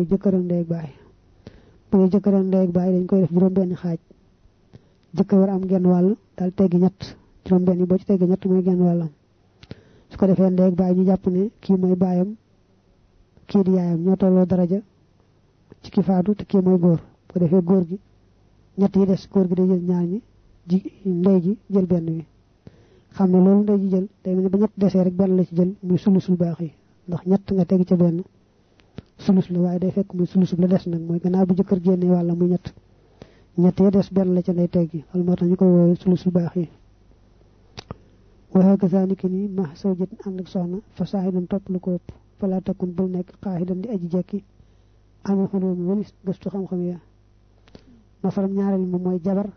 muy jëkkëram ndey ak baay. Bu dee ndey ak baay dañ koy def juróom benn xaaj. Jëkkër war am genn wàll daal teggi ñett. Juróom benn boo ci teggi ñett mooy genn wàllam. Su ko defee ndey ak baay ñu jàpp ne kii mooy baayam kii di yaayam ñoo tolloo daraja ci ki faatu te kii mooy góor. Bu defee góor gi ñett yi des góor gi day jël ñaar ñi ji ndey ji jël benn bi xam ne loolu ndey ji jël day mel ni ba ñett desee rek benn la ci jël muy sulusul baax yi. Ndax ñett nga teg ca benn sulus la waaye day fekk muy sulus la des nag mooy gannaaw bu jëkkër génnee wàlla muy ñett ñett ya des benn la ca ndey teggi wala moo tax ñu koy woowee sulusul baax yi waxee gasaaniki ni ma saw jët ànd ak soxna fa saaxidan topp lu ko ëpp fala takkun bul nekk xaaxidan di aji jekki amul xuloo mi walis gëstu xam-xam ya masalam ñaareel moom mooy jabar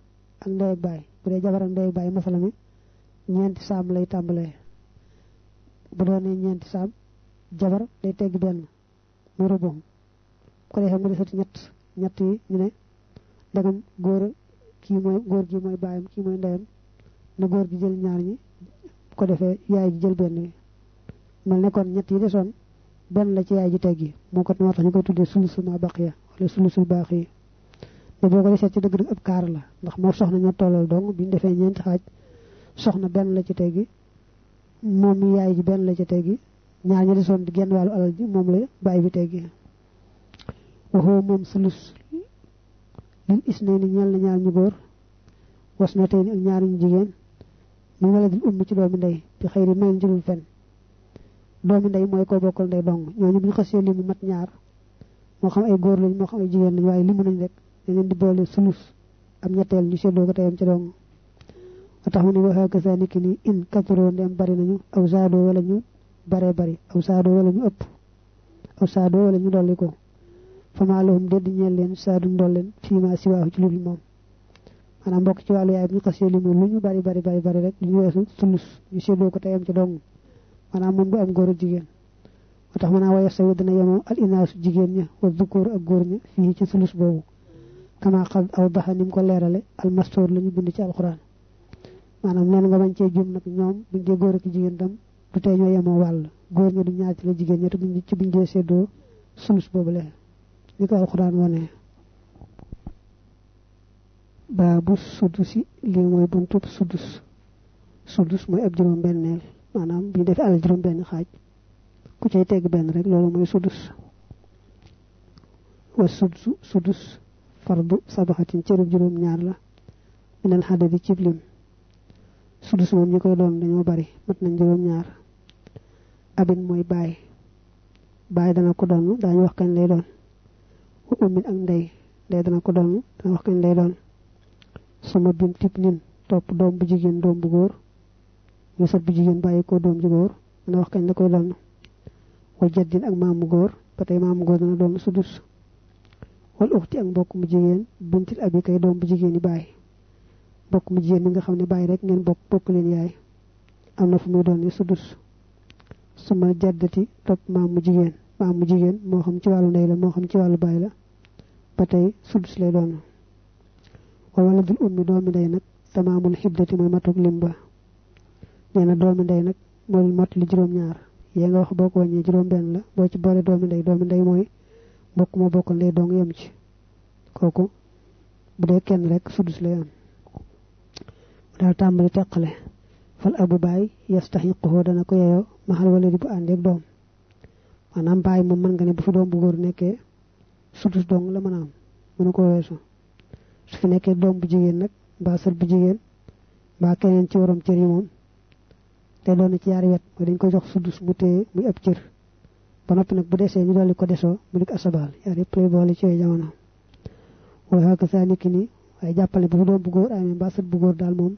ak ndey ak baay bu dee jabar ak ndey ak baay masala mi ñeenti saam lay tàmbalee bu doonee ñeenti saam jabar day tegg benn muy rubum ko defee mu desati ñett ñett yi ñu ne dagam góor mooy góor gi mooy baayam kii mooy ndeyam na góor gi jël ñaar ñi ko defee yaay ji jël benn bi mel ñett yi desoon benn la ci yaay ji teggi. Moo ko moo tax ñu koy tuddee sulusul ma baqiya wala sulusul baax te boo ko desee ci dëgg dëgg ab kaar la ndax moo soxna ñoo tollal dong biñu defee ñeenti xaaj soxna benn la ci teggi moom yaay ji benn la ci teggi ñaar ñi desoon di genn wàllu alal ji moom la baay bi teggi waxoo moom sulus lil isnay ni na ñaar ñu góor was na tey ak ñaar ñu jigéen mu wala dil ummi ci doomi ndey bi xëy ri mayen jëlul fen. Doomi ndey mooy koo bokkal ndey dong. Ñooñu bu ñu xasee li mu mat ñaar. Moo xam ay góor lañ moo xam ay jigéen lañ waaye limu nañ rek. Dañ di boole sulus am ñetteel ñu seddoo ko teyam ci dong. Tax mu ne waxaa niki ni in katuroo ndem bari nañu aw saadoo wala ñu bare bari. Aw saadoo wala ñu ëpp. Aw saadoo wala ñu dolli ko. Fama lahum dedd ñeel leen saadu ndolleen fii ma siwaahu ci ludul moom. Maanaam mbokk ci wàllu yaay bu ñu xasee li mu lu ñu bari bari bari bari rek ñu weesu sulus ñu seddoo ko teyam ci dong. Maanaam moom du am góor jigéen. Moo tax mën a waya sawi dina yemoo al inaasu jigéen ña wa dukóor ak góor ña fii ci sulus boobu. Kama xad aw daxa nim ko leerale al mastoor la ñu bind ci alxuraan. Maanaam leen nga bañ cee jum nag ñoom buñ dee góor ak jigéen tam du tey ñoo yemoo wàll. Góor ña du ñaar ci la jigéen buñ ci buñ dee seddoo sulus boobu lee ni ko alxuraan wone. Baabu sudusi lii mooy buntub sudus sudus mooy ab juróom benneel maanaam bi def alal juróom benn xaaj ku cay tegg benn rek loolu mooy sudus wa sudsu sudus fardu sabaxatin cërub juróom ñaar la minal xadadi cib lim. Sudus moom ñi koy doon dañoo bari mat nañ ñaar abin mooy baay. Baay dana ko doon daañu wax kañ lay doon. Wa ummin ak ndey ndey dana ko doon dana wax kañ lay doon. Sama bin tib nin topp doom bu jigéen doom bu góor. Ñu sat bu jigéen bàyyi ko doom ju góor dana wax kañ la koy doon. Wa jaddin ak maamu góor ba tey maamu góor dana sudus wal uxti ak mbokk mu jigéen bintil abi kay doom bu jigéen yi bàyyi mbokk mu jigéen mi nga xam bàyyi rek ngeen bokk bokk leen yaay. Am na fu ni sudus sama jaddati topp maamu jigéen. Maamu jigéen moo xam ci wàllu ndey la moo xam ci wàllu bàyyi la. Ba tey sudus lay doon. Wa wala dul ummi doomi ndey nag tamaamul xiddati mooy matuk lim ba. Nee na doomi ndey nag mooy mat li juróom-ñaar. Yee nga wax boo ko wàññee juróom-benn la boo ci boole doomi ndey doomi ndey mooy mbokk ma bokkal ndey dong yem ci. Kooku bu dee kenn rek sudus lay am. Daal tàmbali teqale fal abu baay yastaxiquhu dana ko yeyoo maxal wala di bu àndeeg doom maanaam baay moom mën nga ne bu fi doom bu góor nekkee sudus dong la mën a am mënu ko weesu su fi nekkee doom bu jigéen nag mbaa sët bu jigéen mbaa keneen ci warom cër yi moom. Te doon na ci yaari wet dañ ko jox sudus mu téye muy ab cër. Ba noppi nag bu desee ñu dolli ko desoo mu dik asabaal. Yaar yëpp lay boole ci jamono. Waaye xaaka saa niki ni waaye jàppale bu fi doom bu góor amee mbaa sët bu góor daal moom.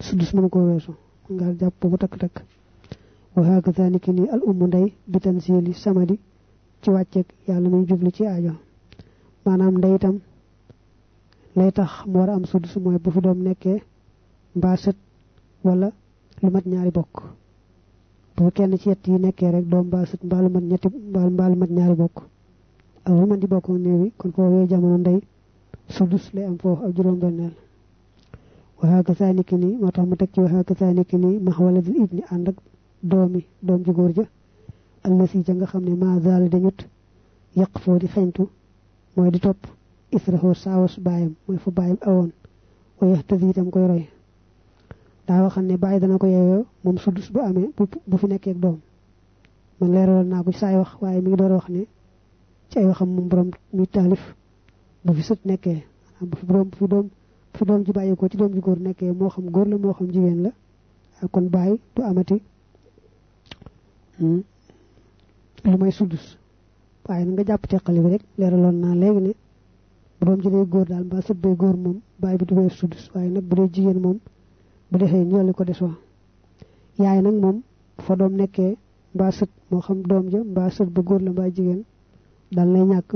Sudus mënu ko weesu nga jàpp bu takk-takk wa hakaza niki ni al ummu ndey bi tansili samadi ci wàcceeg yàlla muy jublu ci aajo maanaam ndey itam lay tax mu war a am sudus mooy bu fi doom nekkee mbaa sët wala lu mat ñaari bokk bu kenn ci yett yi nekkee rek doom mbaa sët mbaa lu mat ñetti mbaa lu mat ñaari bokk ak lu mat di bokk néew yi kon foofee jamono ndey sudus lay am foofu ak juróom-benneel waxaaka saa niki nii moo tax mu teg ci waxaaka saa niki nii max wala di ibni ànd ak doomi doom ji góor ja allasi ja nga xam ne ma zaal dañut yaq foo di xeñtu mooy di topp israhu saawas baayam mooy fu baayam awoon wa yahtadi itam koy roy daa waxal ne bàyyi dana ko yeeyoo moom sudus bu amee bu fi nekkee doom man leeraloon naa ko ci saay wax waaye mi ngi door wax ne ci ay waxam moom borom mi taalif bu fi sët nekkee bu fi borom bu fi doom fi doom ji bàyyi ko ci doom ji góor nekkee moo xam góor la moo xam jigéen la. Kon bàyyi du amati lu may sudus waaye nga jàpp teqali bi rek leeraloon naa léegi ne bu doom ji dee góor daal mbaa sët bee góor moom bàyyi bi du wees sudus waaye nag bu dee jigéen moom bu defee ñooli ko desoo yaay nag moom fa doom nekkee mbaa sët moo xam doom ja mbaa sët ba góor la mbaa jigéen dal lay ñàkk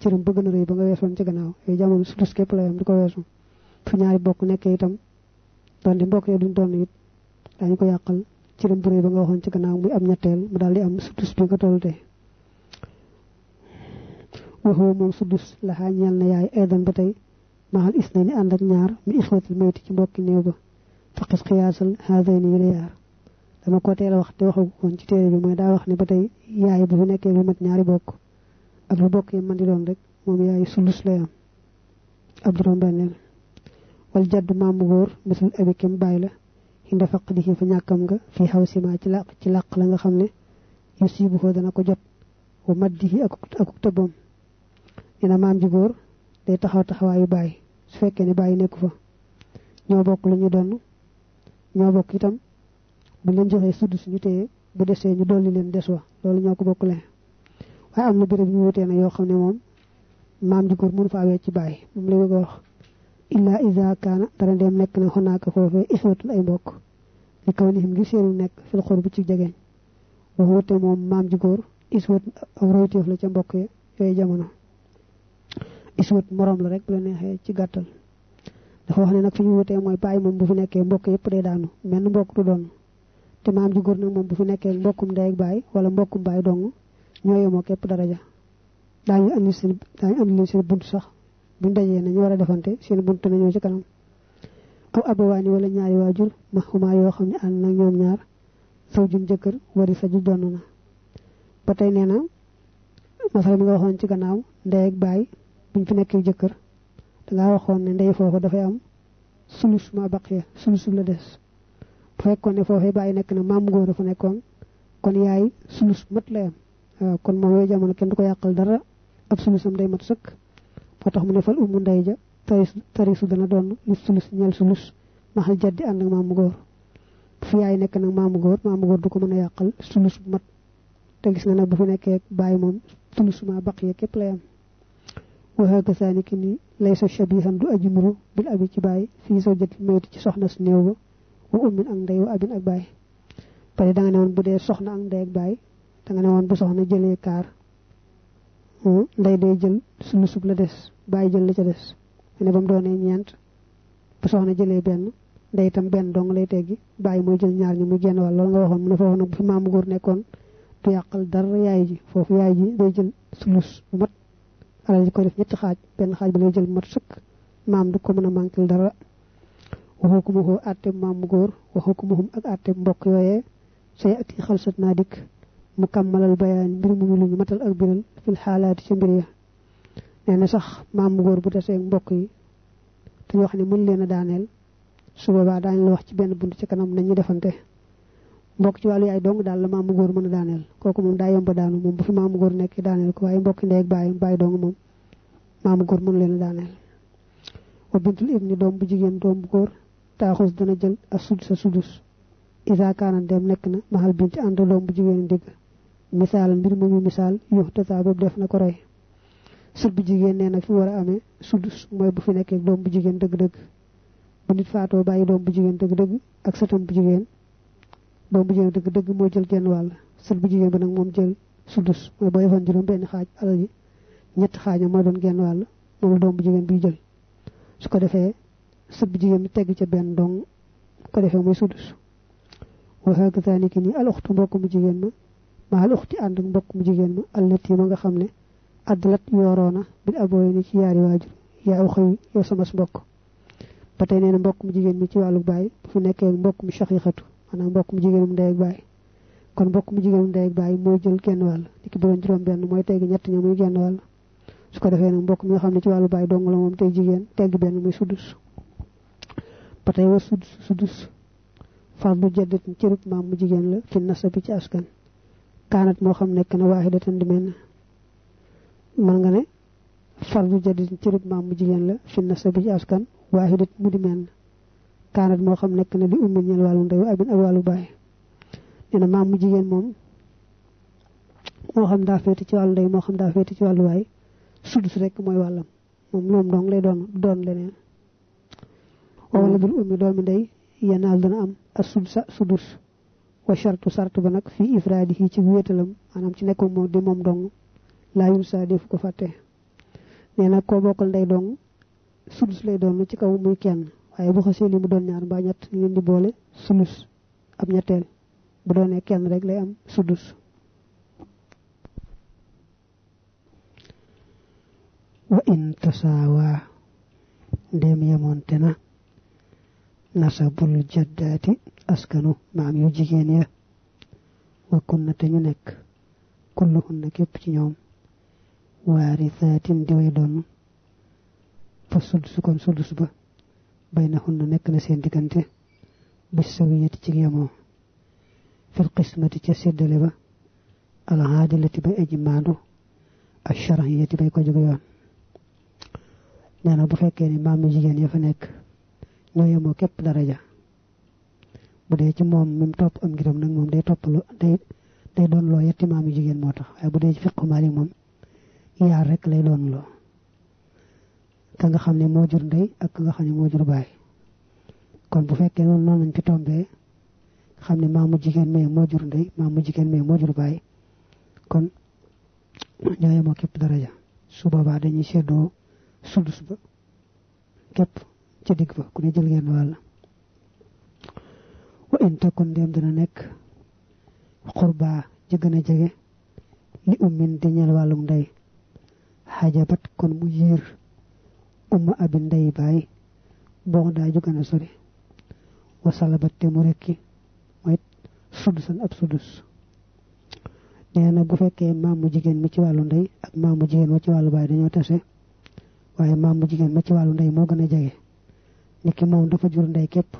cëram bëgg na rëy ba nga weesoon ci gannaaw. Yooyu jamono sudus képp la yam di ko weesu fu ñaari bokk nekkee itam doon di mbokk yi duñ doon it dañu ko yàqal cëram bu rëy ba nga waxoon ci gannaaw muy am ñetteel mu daal di am sudus bi nga toll tey waxoo moom sudus laxaa ñeel na yaay aydan ba tey maxal is na ni ànd ak ñaar mi ixwatul mayti ci mbokki néew ba faqis xiyaasal haadayni yi la dama ko teel wax te waxagu koon ci téere bi mooy daa wax ne ba tey yaay bu fi nekkee lu mat ñaari bokk ak lu bokk yi man di doon rek moom yaay sulus lay am ab wal jadd maamu góor misul abi kem bàyyi la. Hinda faq di fa ñàkkam nga fii xaw sima ci làq ci làq la nga xam ne yu siibu ko dana ko jot. Wa maddihi ak akuk tëbbam dina maam ji góor day taxaw taxawaayu bàyyi su fekkee ne bàyyi nekku fa. Ñoo bokk lu ñu doon ñoo bokk itam bu leen joxee sudd suñu téye bu desee ñu dolli leen des wa loolu ko bokk am na béréb ñu wutee na yoo xam ne maam ji góor mënu fa awee ci bàyyi moom la a wax illa isa kaana dara ndeem nekk na xonaaka foofee ixwatul ay mbokk. Li kaw nihim ngir seenu nekk fil xor bu ci jegeeñ wax wute moom maam ji góor iswat aw royteef la ca mbokk ya yooyu jamono. Iswat morom la rek bu la neexee ci gàttal. Dafa wax ne nag fi ñu wutee mooy bàyyi moom bu fi nekkee mbokk yëpp day daanu menn mbokk du doon. Te maam ji góor nag moom bu fi nekkee mbokkum ndey ak baay wala mbokkum baay dong ñoo yemoo képp daraja. Daañu andi seen daañu andi leen seen bunt sax buñ dajee nañu war a defante seen bunt nañoo ci kanam. Aw abawaani wala ñaari waajur ma xumaa yoo xam ne ànd nag ñoom ñaar saw jun jëkkër wari sa ju donn na. Ba tey nee na masala mi nga waxoon ci gannaaw ndey ak baay buñ fi nekkee jëkkër dangaa waxoon ne ndey foofu dafay am sulus ma baqiya sulus la des. Bu fekkoon ne foofee bàyyi nekk na maam góor dafa nekkoon kon yaay sulus mat lay am. Kon moom yooyu jamono kenn du ko yàqal dara ab sulusam day mat tax mu ne fal ummu ndey ja taris tarisu dana doon li sulus ñel sulus. Maxal jaddi ànd ak maamu góor bu fi yaay nekk nag maamu góor góor du ko mën a yàqal sulus mat. Te gis nga nag bu fi nekkee bàyyi moom sulus ma baqiya képp lay am waxa gasaani ki ni lay sa shabihan du aji nuru bil abi ci bàyyi fii soo jët mayti ci soxna su néew ba wa ummin ak ndey wa abin ak bàyyi pare da nga ne woon bu dee soxna ak ndey ak bàyyi da nga ne woon bu soxna jëlee kaar ndey day jël la des bàyyi jël la ca des ne ba mu doonee bu soxna jëlee benn ndey itam benn dong lay teggi bàyyi mooy jël ñaar ñi muy genn wàll loolu nga waxoon mu ne foofu bu fi góor nekkoon du yàqal dara yaay ji foofu yaay ji day jël sulus mat alal ji ko def ñetti xaaj benn xaaj bi lay jël mat sëkk maam du ko mën a manquil dara waxoo ko ma àtte maamu góor waxoo ko mahum ak àtte mbokk yooyee say ati xalsat naa dikk mu kàmmalal mu ñu matal ak biral fil xaalaati ci mbir ya nee na sax maamu góor bu desee mbokk yi te wax ne mën leen a daaneel. Su boobaa daañu la wax ci benn bunt ci kanam nañu defante. Mbokk ci wàllu yaay dong daal la maamu góor mën a daaneel. Kooku moom daa yomba daanu moom bu fi maamu góor nekk daaneel ko waaye ndey ak bàyyi bàyyi dong moom maamu góor mën leen a daaneel. Wa bintul ibni doom bu jigéen doom bu góor taaxus dana jël ak sud sa sudus. Isa kaana dem nekk na maxal binti ànd doom bu jigéen digg misaal mbir mu misaal yu tasa boobu def na ko roy sut bu jigéen nee na fi war a amee sudus mooy bu fi nekkee doom bu jigéen dëgg-dëgg. Bu nit faatoo bàyyi doom bu jigéen dëgg-dëgg ak sëtam bu jigéen. Doom bu jigéen dëgg-dëgg moo jël genn wàll. Sët bu jigéen bi nag moom jël sudus mooy boo fan juróom benn xaaj alal ji ñett xaajam mooy doon genn wàll, moom la doom bu jigéen bi jël. Su ko defee sët bu jigéen bi tegg ca benn dong ko defee muy sudus waxa gazalika ni al uxtu mbokk mu jigéen ma ma al uxti ànd ak mbokk mu jigéen ma, allati ma nga xam ne addalat yooroona bil abooy ni ci yaari waajur yaa uxëy yow sama mbokk ba tey nee na mbokk mu jigéen mi ci wàllu baay bu fi nekkee mbokk mu shaqiqatu maanaam mbokk mu jigéen mu ndey ak baay kon bokk mu jigéen ndey ak bàyyi mooy jël genn wàll niki bu doon juróom benn mooy tegg ñett ña muy genn wàll su ko defee nag mbokk mi nga xam ne ci wàllu bàyyi dong la moom tey jigéen tegg benn muy sudus ba tey wa sudus sudus fardu jaddat cërub maam mu jigéen la fi nasabi ci askan kaanat moo xam nekk na waahidatan di mel man nga ne fardu jaddat cërub maam mu jigéen la fi nasabi ci askan waahidat mu di mel kaanat moo xam nekk na li ummi ñeel wàllu ndey abin ak wàllu bàyyi nee na maam mu jigéen moom moo xam daa féete ci wàllu ndey moo xam daa féete ci wàllu waay sudus rek mooy wàllam. Moom loom dong lay doon doon leneen. Wala dul ummi ndey dana am as sudsa sudus. Wa shartu sart ba nag fii ifraadihi ci wéetalam maanaam ci nekkum moom di moom dong laa yun saa def ko fàtte. Nee na koo bokkal ndey dong sudus lay doon ci kaw muy kenn. Waaye bu xasee li mu doon ñaar mbaa ñett ñu leen di boole sulus. Ab ñetteel. Bu doonee kenn rek lay am sudus wa in tasaawa ndem yemoonte na. Nasabul jaddaati askanu maam yu jigéen ya. Wa kunna te ñu nekk. Kulluhunna képp ci ñoom waarisaatin di way doon fa sudus kon sudus ba baynahunna nekk na seen diggante bis sawiyati ci yemoo fil qismati ca séddale ba alhaadilati bay aji maandu ak sharhiyati bay ko jóg yoon nee na bu fekkee ni maam jigéen ya fa nekk ñoo yemoo képp daraja bu dee ci moom mi topp am ngiram nag moom day topp day day doon loo yetti maam jigéen moo tax waaye bu dee ci fiqu maali moom yaar rek lay doon loo ka nga xam ne moo jur ndey ak nga xam ne moo jur baay. Kon bu fekkee noonu noonu lañ ci tombee xam ne maamu jigéen mais moo jur ndey maamu jigéen mais moo jur baay kon ñoo yemoo képp daraja. Su boobaa dañuy seddoo sudus ba képp ca digg ba ku ne jël genn wàll. Wa in takun ndéem dana nekk xurbaa ji gën a li ummin di ñeel wàllum ndey xajabat kon mu yiir umma abi ndey baay boo daa ju gën a sori wasalabat te mu rekki mooy sudusan ab sudus nee na bu fekkee maamu jigéen mi ci wàllu ndey ak maamu jigéen ma ci wàllu baay dañoo tase waaye maamu jigéen ma ci wàllu ndey moo gën a niki moom dafa jur ndey képp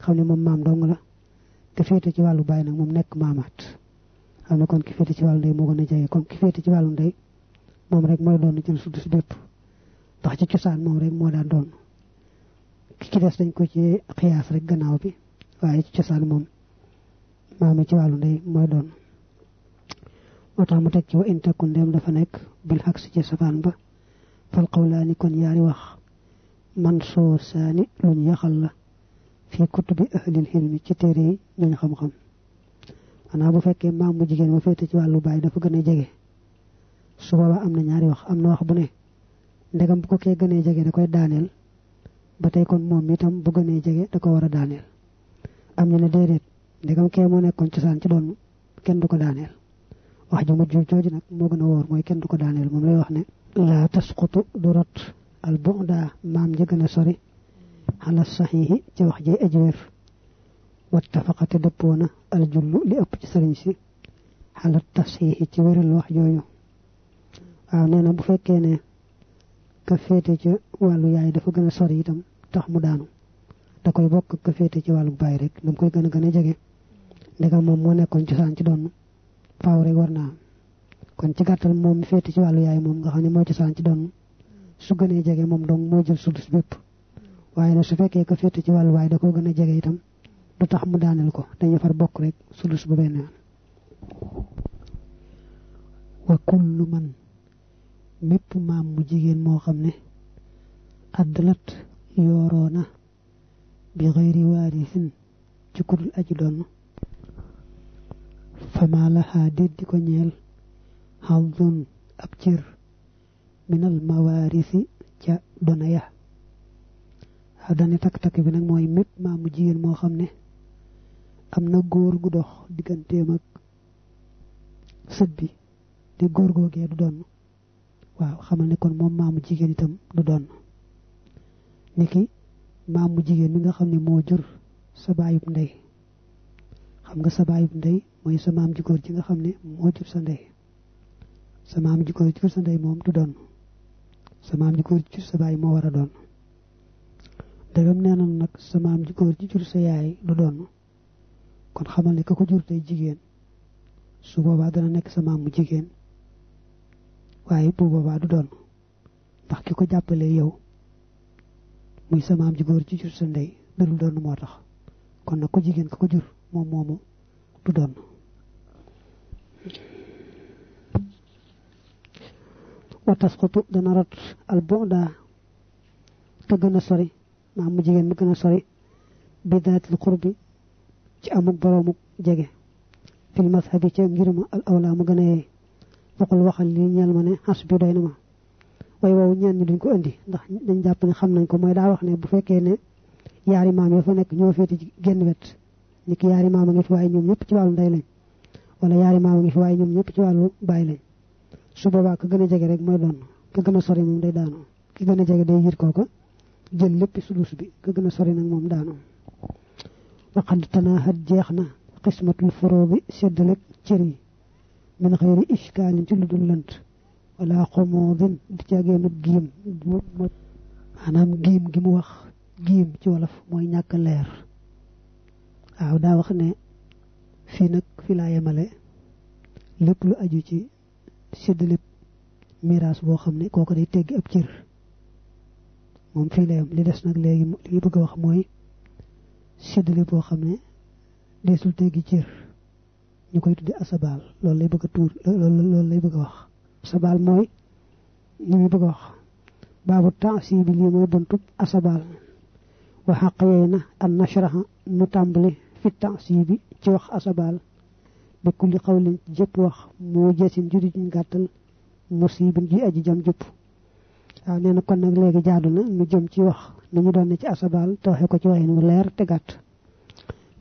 xam ne moom maam dong la te féete ci wàllu baay nag moom nekk maamaat. xam kon ki féete ci wàllu ndey moo gën a jege kon ki féete ci wàllu ndey moom rek mooy doon jël sudus bépp ndax ci cosaan moom rek moo daan doon ki ci des dañ ko ci xiyaas rek gannaaw bi waaye ci cosaan moom maami ci wàllu ndey mooy doon tax mu teg ci wa in takun dem dafa nekk bil si ci safaan ba fal qawlaani kon yaari wax man soo saani luñ yaxal la fii kutubi ahlil xilmi ci yi ñooñ xam-xam xanaa bu fekkee maam mu jigéen ma féete ci wàllu baay dafa gën a su boobaa am na ñaari wax am na wax bu ne ndegam bu ko kee gënee jege da koy daaneel ba tey kon moom itam bu gënee jege da ko war a daaneel am ñu ne déedéet ndegam kee moo nekkoon cosaan ci doon kenn du ko daaneel wax ju mujj jooju nag moo gën a wóor mooy kenn du ko daaneel moom lay wax ne laa tasqutu du rot al bu'da maam ja gën a sori xala saxiixi ci wax jay aji wér wattafaqate dëppoona al jullu li ëpp ci sëriñ si xala tasxiixi ci wéral wax jooju waaw nee na bu fekkee ne ka féete ci wàllu yaay dafa gën a sori itam tax mu daanu. Da koy bokk ka féete ci wàllu baay rek dam koy gën a gën a jege. Ndegam moom moo nekkoon cosaan ci doon faaw rek war naa kon ci gàttal moom féete ci wàllu yaay moom nga xam ne moo cosaan ci doon su gënee jege moom donc moo jël sudus bépp. Waaye nag su fekkee ka féete ci wàllu waay da ko gën a jege itam du tax mu daaneel ko. Dañu far bokk rek sudus ba benn wa kullu man mépp maam mu jigéen moo xam ne addalat yooroona bi xëyri waarisin ci kudul aji doon fama laxaa déddi ko ñeel xaldun ab cër minal mawaarisi ca dona ya xaw dane takk-takk bi nag mooy mépp maam mu jigéen moo xam ne am na góor gu dox digganteem ak sët bi te góor googee du doon waaw xamal ne kon moom maamu jigéen itam du doon. Niki maamu jigéen mi nga xam ne moo jur sa baayub ndey. Xam nga sa baayub ndey mooy sa maam ju góor ji nga xam ne moo jur sa ndey. Sa maam ju góor jur sa ndey moom du doon. Sa maam ju góor jur sa baay moo war a doon. Dagam nee na nag sa maam ju góor ji jur sa yaay du doon. Kon xamal ne ka ko jur tey jigéen su boobaa dana nekk sa maam mu jigéen. Waaye bu boobaa du doon ndax ki ko jàppale yow muy sa maam ju góor ji jur sa ndey dul doon moo tax kon nag ko jigéen ka ko jur moom moomu du doon wa tasqutu dana rot al bu'da ka gën a sori maam mu jigéen mu gën a sori bi daatil qurbi ci amuk boroomu jege fil mazhabi ca ngiruma al awla mu gën a waxul waxal li ñeel ma ne xas bi doy na ma way wow ñeen ñi duñ ko indi ndax dañ jàpp ne xam nañ ko mooy daa wax ne bu fekkee ne yaari maam ya fa nekk ñoo féete ci genn wet ni ki yaari maam a ngi fi waaye ñoom ñëpp ci wàllu ndey lañ wala yaari maam a ngi fi waaye ñoom ñëpp ci wàllu baay lañ su boobaa ka gën a jege rek mooy doon ka gën a sori moom day daanu ki gën a jege day yir kooka jël lépp sudus bi ka gën a sori nag moom daanu waqad tanaahat jeex na xismatul furoo bi séddalek cër من غير إشكال جلد لنت. ولا قموض تجاجي نجيم أنا مجيم جيم وخ. جيم جولف موي ناك لير. أو دا وخ ني. في نك في لا يملي. لب لو أجو تي سيد لب. ميراس بو خم ني. كوكو دي تيجي أب موم في لهم لي دس نك لي وخ موي. سيد لب بو خم ني. ديسل تيجي تير ñu koy tudde asabaal loolu lay bëgg a tuur loolu lay bëgg a wax. Asabaal mooy ñu muy bëgg a wax. Baabu taasi bi lii mooy buntub asabaal wa xaq yooyu na an nashraha nu tàmbali fi taasi bi ci wax asabaal bi kulli xawlin jëpp wax moo jeesin judi juñ gàttal musibin ji aji jam jëpp. Waaw nee na kon nag léegi jaadu na ñu jëm ci wax ni ñu doon ci asabaal te waxe ko ci waxin wu leer te gàtt.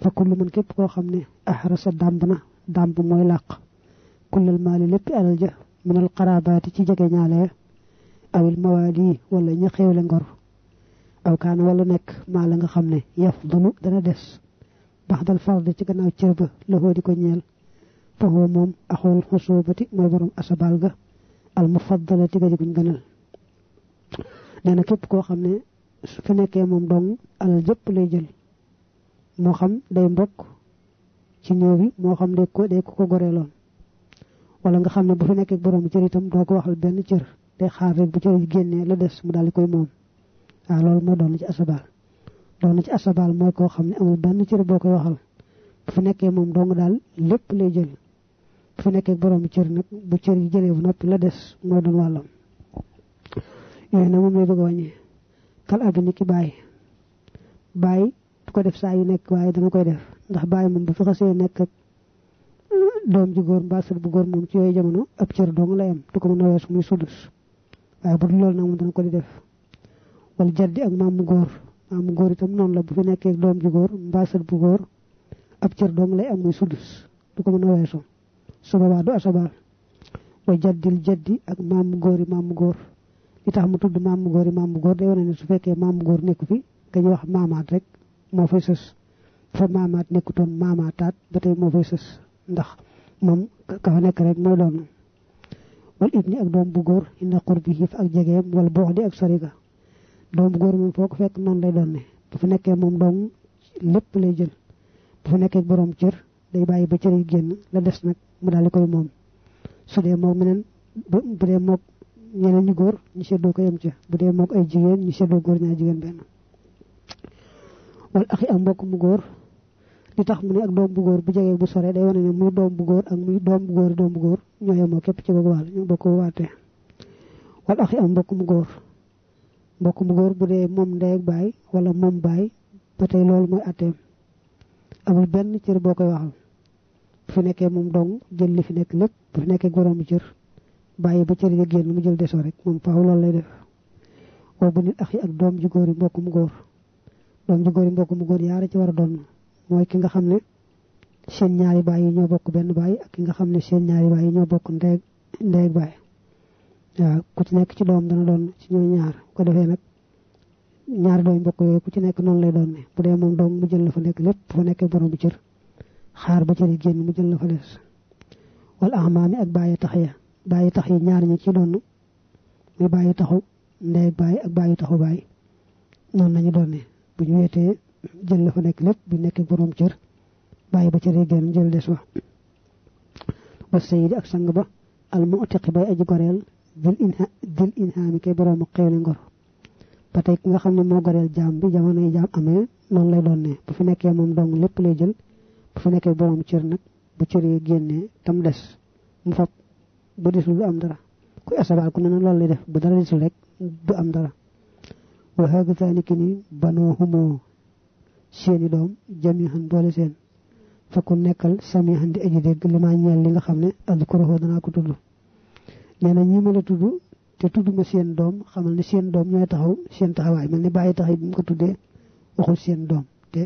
Fa kullu man képp koo xam ne ahrasa dàmb na dàmb mooy làq kullal maali lépp alal ja minal xaraabaati ci jege ñaale awil mawaali wala ña xewle ngor aw kaan wala nekk maa la nga xam yaf dulu dana des baxdal fard ci gannaaw cër ba la di ko ñeel fa huwa moom axool xusuubati mooy borom asabaal ga al mufaddalati ga jiguñ gënal nee na képp koo su fi nekkee moom dong alal jëpp lay jël moo xam day mbokk ci ñëw bi moo xam day ko day ko ko goreeloon. wala nga xam ne bu fi nekkee borom cër itam doo ko waxal benn cër. day xaar rek bu cër yi génnee la des mu daal di koy moom. waaw loolu moo doon ci asabaal. doon ci asabaal mooy koo xam ne amul benn cër boo koy waxal. bu fi nekkee moom dong daal lépp lay jël. bu fi nekkee borom cër nag bu cër yi jëlee bu noppi la des mooy doon wàllam. yooyu nag moom lay bëgg wàññi. kal abi ni ki bàyyi. bàyyi du ko def saa yu nekk waaye dana koy def ndax bàyyi moom bu fi xasee nekk ak doom ji góor mbaa sët bu góor moom ci yooyu jamono ab cër dong lay am du ko mën a muy sudus. Waaye bu loolu nag moom dana ko di def. Wala jaddi ak maamu góor maamu góor itam noonu la bu fi nekkee doom ji góor mbaa sët bu góor ab cër dong lay am muy sudus du ko mën a weesu. Su boobaa du asabaal. Wa jaddil jaddi ak maamu góor yi maamu góor. Li tax mu tudd maamu góor yi day wane ne su fekkee maamu góor nekku fi dañuy wax maamaat rek moo fay sës fa maamaat nekkutoon maamaataat ba moo fay sës ndax moom ka fa nekk rek mooy doon wal ibni ak doom bu góor inda qurbi xiif ak jegeem wala boox di ak soriga doom bu góor moom foo ko fekk noonu lay doon ne bu fa nekkee moom doom lépp lay jël. Bu fa nekkee borom cër day bàyyi ba cër yi génn la des nag mu daal di koy su dee moog meneen bu dee moog ñeneen ñu góor ñu seddoo ko yem ca. Bu dee moog ay jigéen ñu seddoo góor ñaar jigéen benn. Wala axi ak mbokk mu góor li tax mu ne ak doom bu góor bu jegee bu sore day wane ne muy doom bu góor ak muy doom bu góor doom bu góor. Ñoo yemoo képp ci googu wàll ñoo bokk waatee wala axi ak mbokk mu góor. Mbokk mu góor bu dee moom ndey ak baay wala moom baay ba tey loolu mooy atteem. Amul benn cër boo koy waxal. Bu fi nekkee moom dong jël li fi nekk lépp bu fi nekkee boroomu cër bàyyi ba cër yi génn mu jël desoo rek moom faaw loolu lay def. Woo bu nit ak doom ju góor yi mbokk mu góor. Doom ju góor yi mbokk mu góor yaara ci war a doon mooy ki nga xam ne seen ñaari baay yi ñoo bokk benn baay ak ki nga xam ne seen ñaari baay yi ñoo bokk ndeeg ndeeg baay. Waaw ku ci nekk ci doom dana doon ci ñooy ñaar. Ko defee nag ñaari doom mbokk yooyu ku ci nekk noonu lay doon ne. Bu dee moom doom mu jël la fa nekk lépp fa nekkee borom bu cër xaar ba cëri génn mu jël la fa des. Wal ahmaami ak bàyyi tax ya bàyyi tax yi ñaar ñi ci doon muy bàyyi taxu ndey bàyyi ak bàyyi taxu bàyyi noonu nañu doon bu ñu weetee jël la fa nekk lépp bu nekkee borom cër bàyyi ba cëri génn jël des wa ba sayidi ak sang ba al mu'tiqi bay aji goreel dil inha dil inhaami kay borom xewle ngor ba tey ki nga xam ne moo goreel jaam bi jamono yi jaam amee noonu lay doon ne bu fi nekkee moom dong lépp lay jël bu fi nekkee borom cër nag bu cër yi génnee tam des mu fab bu desul du am dara ku asabaal ku ne na loolu lay def bu dara desul rek du am dara wa hagataani ki ni banoo humoo seeni doom jamihan boole seen. Fakku nekkal samihan di aji dégg li maa ñeel li nga xam ne adkuruhu danaa ko tudd. Nee na ñi ma la tudd te tudd ma seen doom xamal ne seen doom ñooy taxaw seen taxawaay mel ni bàyyi tax yi bi mu ko tuddee waxul seen doom te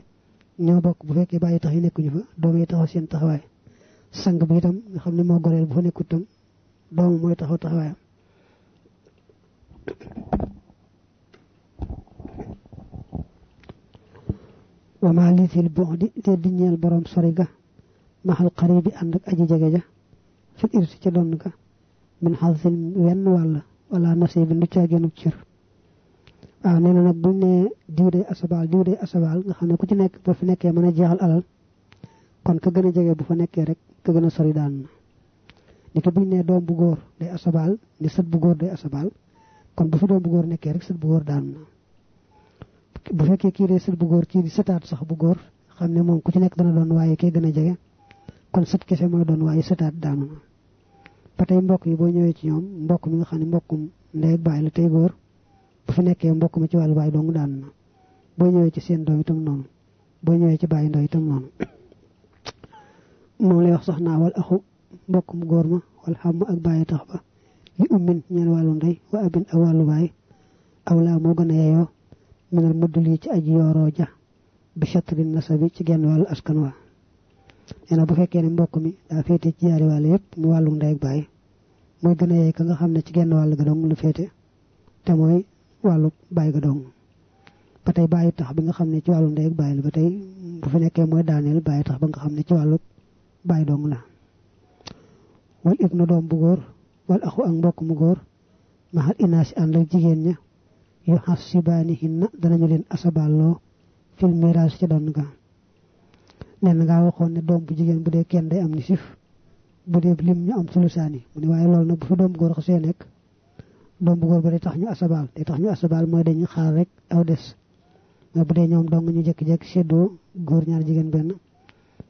ñoo bokk bu fekkee bàyyi nekkuñu fa doom yi taxaw seen taxawaay. Sang bi itam nga xam ne moo goreel bu fa nekkut doomu mooy taxaw taxawaayam wa ma litil bu'di te di ñeel borom sori ga maxal xaribi ànd ak aji jege ja fil irsi ca doon ga min xasin wenn wàll wala nasibi du caageenub cër waaw nee na nag buñ ne diw day asabaal diw day asabaal nga xam ne ku ci nekk boo fi nekkee mën a jeexal alal kon ka gën a jege bu fa nekkee rek ka gën a sori daan na ni ko buñ ne doom bu góor day asabaal ni sët bu góor day asabaal kon bu fi doom bu góor nekkee rek sët bu góor daan na bu fekkee kii day sët bu góor kii di sëtaat sax bu góor xam ne moom ku ci nekk dana doon waaye kee gën a jege. Kon sët kese mooy doon waaye sëtaat daanu na. Ba tey mbokk yi boo ñëwee ci ñoom mbokk mi nga xam ne mbokkum ndey ak baay la tey góor bu fi nekkee mbokk mi ci wàllu baay dong daan na. Boo ñëwee ci seen doom itam noonu. Boo ñëwee ci bàyyi ndaw itam noonu. Moom lay wax sax naa wal axu mbokkum góor ma wal xam ak bàyyi tax ba. Li ummin ñeel wàllu ndey wa abin ak wàllu baay. Aw laa moo gën a yeyoo minal muddul yi ci aji yooroo ja bi chatri nasabi ci genn wàllu askan wa. Nee na bu fekkee ne mbokk mi daa féete ci yaari wàll yëpp mu wàllu ndey ak baay mooy gën a yey ka nga xam ne ci genn wàll ga dong lu te ga dong ba tey bàyyi tax bi nga ci ak bu bàyyi tax ba nga ci dong la wal ibnu doom bu góor wal axu ak mu maxal inaasi ànd ak yu xas sibaanihinna danañu leen asaballoo fil miraas ca doon ga nen ngaa waxoon ne doom bu jigéen bu kenn day am ni sif bu dee lim ñu am sulusaani mu ne waaye loolu nag bu fi doom bu góor xasee nekk doom bu góor ba day tax ñu asabaal day tax ñu asabaal mooy dañu xaar rek aw des. Mooy bu ñoom dong ñu jékki-jékki séddoo góor ñaar jigéen benn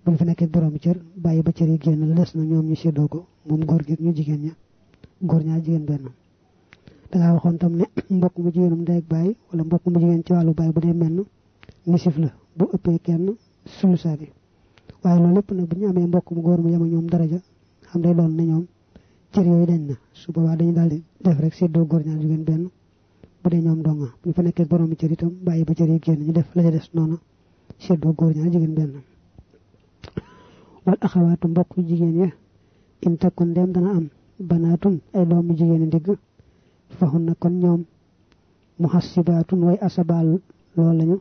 bu fi nekkee borom cër bàyyi ba cër yi des na ñoom ñu séddoo ko moom góor gi ñu jigéen ña góor ñaar jigéen benn dangaa waxoon tam ne mbokk mu jigéenum ndey ak bàyyi wala mbokk mu jigéen ci wàllu bàyyi bu dee menn nisif la bu ëppee kenn sulusaani waaye loolu lépp nag bu ñu amee mbokk mu góor mu yem ak ñoom daraja xam day doon ne ñoom dañ na su boobaa dañu daal di def rek séddoo góor ñaar jigéen benn bu dee ñoom donga bu ñu fa nekkee borom cër itam bàyyi ba cër yi génn ñu def la ca des noonu séddoo góor ñaar jigéen benn. wal axawaatu mbokk jigéen ya in dem dana am banaatun ay doomu jigéen faxun na kon ñoom muhassibaatun way asabaal lool lañu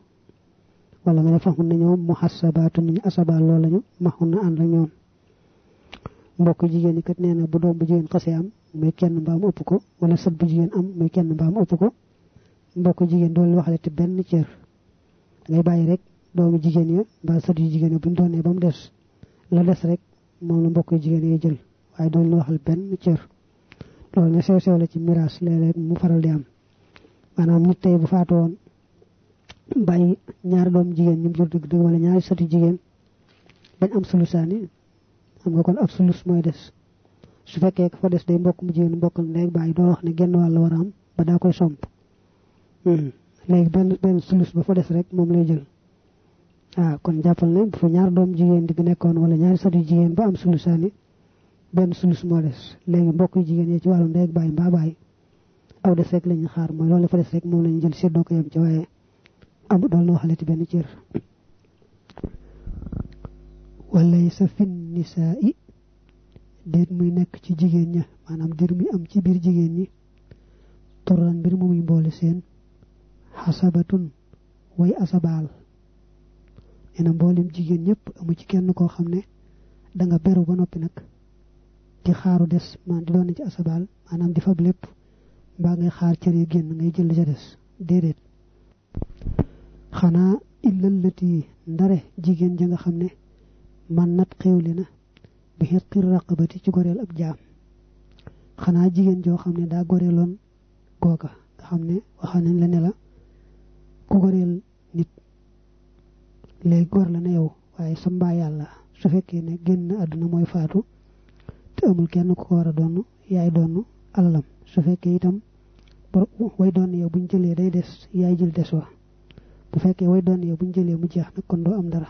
wala nga ne faxun na ñoom muhassabaatun ñu asabaal lool lañu maxun na ànd ak ñoom. Mbokk jigéen kat nee na bu doom bu jigéen xasee am muy kenn mbaam ëpp ko wala sët bu jigéen am muy kenn mbaam ëpp ko mbokk jigéen doolu waxale te benn cër. Ngay bàyyi rek doomu jigéen ya mbaa sët yu jigéen ya buñ doonee ba mu des. La des rek moom la mbokk jigéen yi jël waaye doolu waxal benn cër loolu ne sew sew la ci miraas léeg-léeg mu faral di am. Maanaam nit tey bu faatu woon bàyyi ñaari doom jigéen ñu jur dëgg dëgg wala ñaari sëti jigéen bañ am sulusaani xam nga kon ab sulus mooy des. Su fekkee fa des day mbokk mu jigéen mbokkal ndey bàyyi doo wax ne genn wàll war a am ba daa koy somp. Léegi benn benn sulus ba fa des rek moom lay jël. Waaw kon jàppal ne bu fa ñaar doom jigéen di nekkoon wala ñaari sëti jigéen ba am sulusaani benn sulus moo des. Léegi mbokk yu jigéen yi ci wàllu ndey bàyyi mbaa bàyyi. Aw des rek lañu xaar mooy loolu fa des rek moom lañu jël séddoo ko yem ci waaye amu dool na waxale ci benn cër. Walay sa fin nisaa i déet muy nekk ci jigéen ña maanaam dir mi am ci biir jigéen ñi. Turan mbir mu muy mboole seen. Xasabatun way asabaal. Ena mbolim jigen ñep amu ci kenn ko xamne da nga beru ba nopi nak di xaaru des man di doon ci asabal manam di fab lepp ba ngay xaar ci re genn ngay jël ja des dedet xana illa lati ndare jigen ja nga xamne man nat xewlina bi hiqir raqabati ci gorel ab jaam. Xana jigen jo xamne da gorelon goga nga xamne waxanañ la ne la ku gorel nit lay gor la ne yow waaye sa mbaa yàlla su fekkee ne génn àdduna mooy faatu amul kenn ko war a donn yaay donn alalam. Su fekkee itam way doon yow buñ jëlee day des yaay jël des wa. Bu fekkee way doon yow buñ jëlee mu jeex nag kon doo am dara.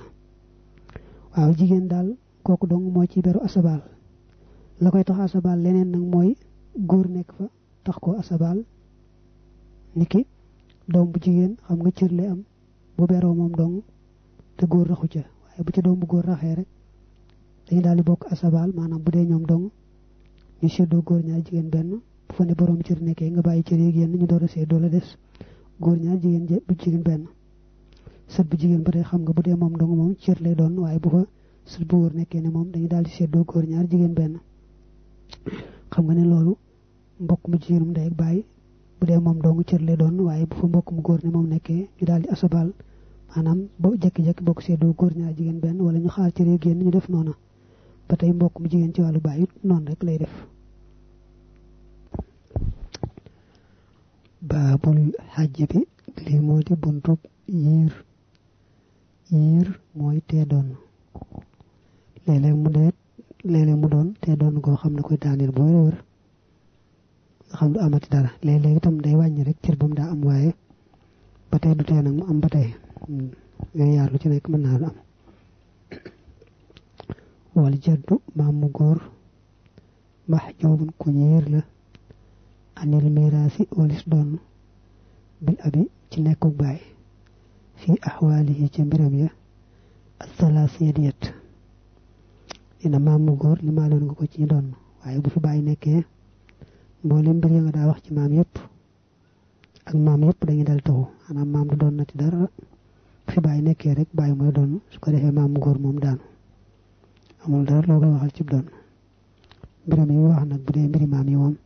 Waaw jigéen daal kooku dong moo ci beru asabal la koy tax asabal leneen nag mooy góor nekk fa tax ko asabal niki doom bu jigéen xam nga lay am. Bu beroo moom dong te góor raxu ca. Waaye bu ca doom bu góor raxee rek dañu daal di bokk asabal maanaam bu dee ñoom dong ñu seddoo góor ñaar jigéen benn bu fa ne borom cër nekkee nga bàyyi cër yeeg yenn ñu door a seddoo la des. Góor ñaar jigéen bu jigéen benn. Sët bu jigéen ba tey xam nga bu dee moom dong moom cër lay doon waaye bu fa sët bu góor nekkee ne moom dañu daal di seddoo góor ñaar jigéen benn. Xam nga ne loolu mbokk mu jigéenum ndey ak bàyyi bu dee moom dong cër lay doon waaye bu fa mbokk mu góor ne moom nekkee ñu daal di asabal. Maanaam bo jekki-jekki bokk seddoo góor ñaar jigéen benn wala ñu xaar cër yeeg yenn ñu def noona ba tey mbokk mu ci wàllu bàyyi noonu rek lay def. Baabul xajj bi lii moo di buntub yiir. Yiir doon. Léeg-léeg mu deet léeg-léeg mu doon tee doon koo xam ne koy daaneel booy wër. Xam du amati dara. Léeg-léeg itam day wàññi rek cër ba mu daa am waaye ba tey du tee nag mu am ba tey. Yooyu yaar lu ci nekk mën naa am wal jaddu maam mu góor max joobun ku yiir la. Anil miraasi walis doon. Bil abi ci nekkuk baay. Fi axwaalihi ci mbiram ya. Dina maam mu góor li maaloon nga ko ci doon. Waaye bu fi bàyyi nekkee mboolem mbir ya nga daa wax ci maam yépp ak maam yépp dañuy dal taxu. Maanaam maam du doon na ci dara. Fi bàyyi nekkee rek bàyyi mooy doon. Su ko defee maam mu góor moom daanu amul dara loo koy waxal ci doon mbiram yi wax nag bu dee mbiri maam yi moom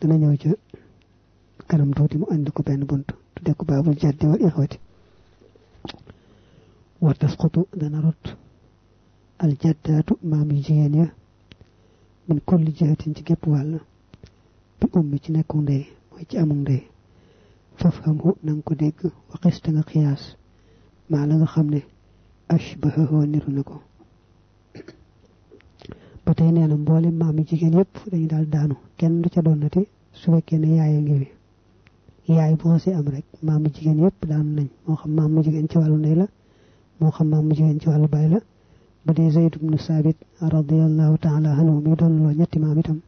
dana ñëw ca kanam tuuti mu andi ko benn bunt tudde ko baabul jaddi wal ixwati wa tasqutu dana rot al jaddaatu maam yu jigéen ya min kulli jihatin ci gépp wàll bi ummi ci nekku ndey mooy ci amul ndey fafhamhu nanga ko dégg wa xista nga xiyaas maa la nga xam ne ashbahahoo niru na ko ba tey nee na mboole maam yi jigéen yépp dañu daal daanu kenn du ca doonati su fekkee ne yaay ngi fi yaay bu xasee am rek maam yi jigéen yépp daanu nañ moo xam maam mu jigéen ci wàllu ndey la moo xam maam mu jigéen ci wàllu baay la bu dee zayd ibnu saabit radiallahu taala anhu mi doon loo ñetti maam itam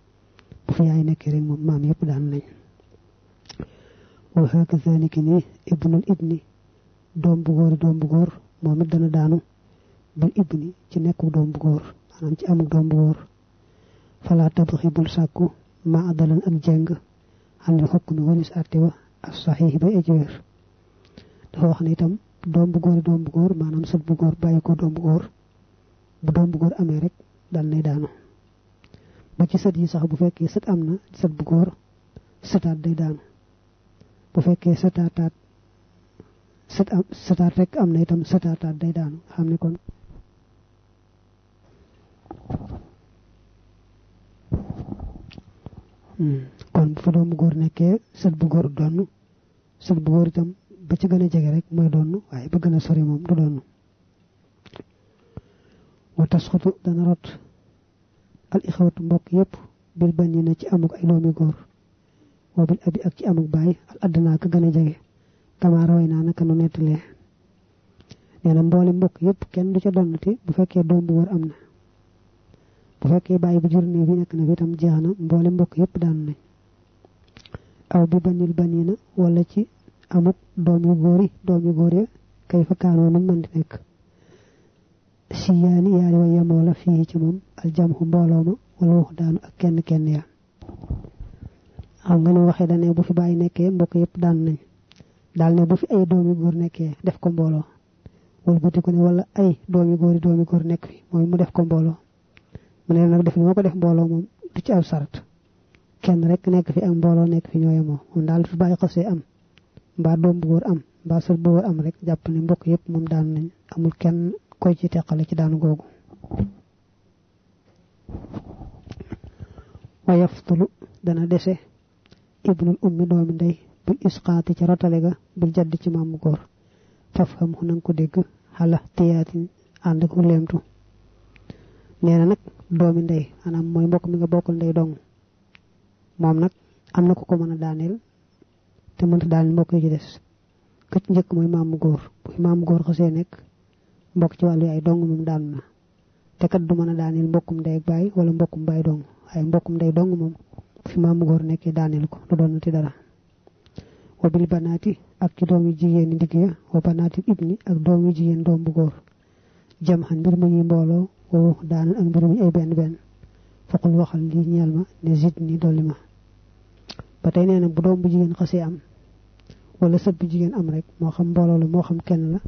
bu fi yaay nekkee rek moom maam yépp daanu nañ wa hakazalika ni ibnul ibni doom bu góor doom bu góor moom it dana daanu bil ibni ci nekku doom bu góor maanaam ci amuk góor fala tabxi bul ma adalan ak jeng. Ne xokk mi walis àtte wa as bay aji wér dafa wax ne itam doom bu góor doom bu góor maanaam sët bu góor bàyyi ko doom bu góor. Bu doom rek dal daanu. Ba ci yi sax bu am na bu day daanu. Bu am rek am itam sëtaataat day daanu. Kon kon bu fa doom bu góor nekkee sët bu góor donn sët bu góor itam ba ci gën a jege rek mooy donn waaye ba gën a sori moom du donn wa tasxutu dana rot al ixawatu mbokk yépp bil bani na ci amuk ay doomi góor wa bil abi ak ci amuk baay al addinaa ka gën a jege kama raway naa naka nu nettalee nee na mboole mbokk yépp kenn du ca donnati bu fekkee doom bu góor am na bu fekkee bàyyi bu jur nii bi nekk na fi itam jeex na mboole mbokk yépp daan nañ aw bi banil banina wala ci amuk doom yu góor yi doom yu góor ya kay fa kaanoo nuñ mën di nekk si yaani yaari wa yemoo la fii ci moom aljamxu mbooloo ma wala wax daanu ak kenn kenn ya xam nga ne waxee dane bu fi bàyyi nekkee mbokk yépp daan nañ daal ne bu fi ay doom yu góor nekkee def ko mbooloo wala ko ne wala ay doomi góori doomi góor nekk fi mooy mu def ko mbooloo mu ne nag def ni ma ko def mbooloo moom du ci aw sarat kenn rek nekk fi ak mbooloo nekk fi ñooye moo moom daal su bàyyi am. Mbaa doom bu am mbaa sër bu am rek jàpp ne mbokk yépp moom daan nañ. Amul kenn koy ci teqale ci daanu googu. Wa yaftulu dana dese. Ibnul ummi doomi ndey bil isqaati ci rotale ga bil jadd ci maamu góor. Fafham hu nang ko dégg xala tiyaatin ànd ak leemtu nee na nag doomi ndey maanaam mooy mbokk mi nga bokkul ndey dong. Moom nag am na ko ko mën a daaneel te mënta daaneel mbokk ci des. Ka ci njëkk mooy maamu góor. Bu xasee nekk mbokk ci wàllu yaay dong moom daanu na. Te kat du mën a daaneel mbokkum ndey ak baay wala mbokkum baay dong. Waaye mbokkum ndey dong moom fi maamu góor nekkee daaneel ko du doon ti dara. Wa bil banaati ak ci doom yu jigéen ndigg ya wa banaati ibni ak doom yu jigéen doom bu góor. Jam xan mbir mu ñuy mbooloo wo daanal ak mbir mu ay benn benn faqul waxal li ñeel ma ne zid ni dolli ma ba tey nee na bu doom bu jigéen xasee am wala sët bu jigéen am rek moo xam mbooloo la moo xam kenn la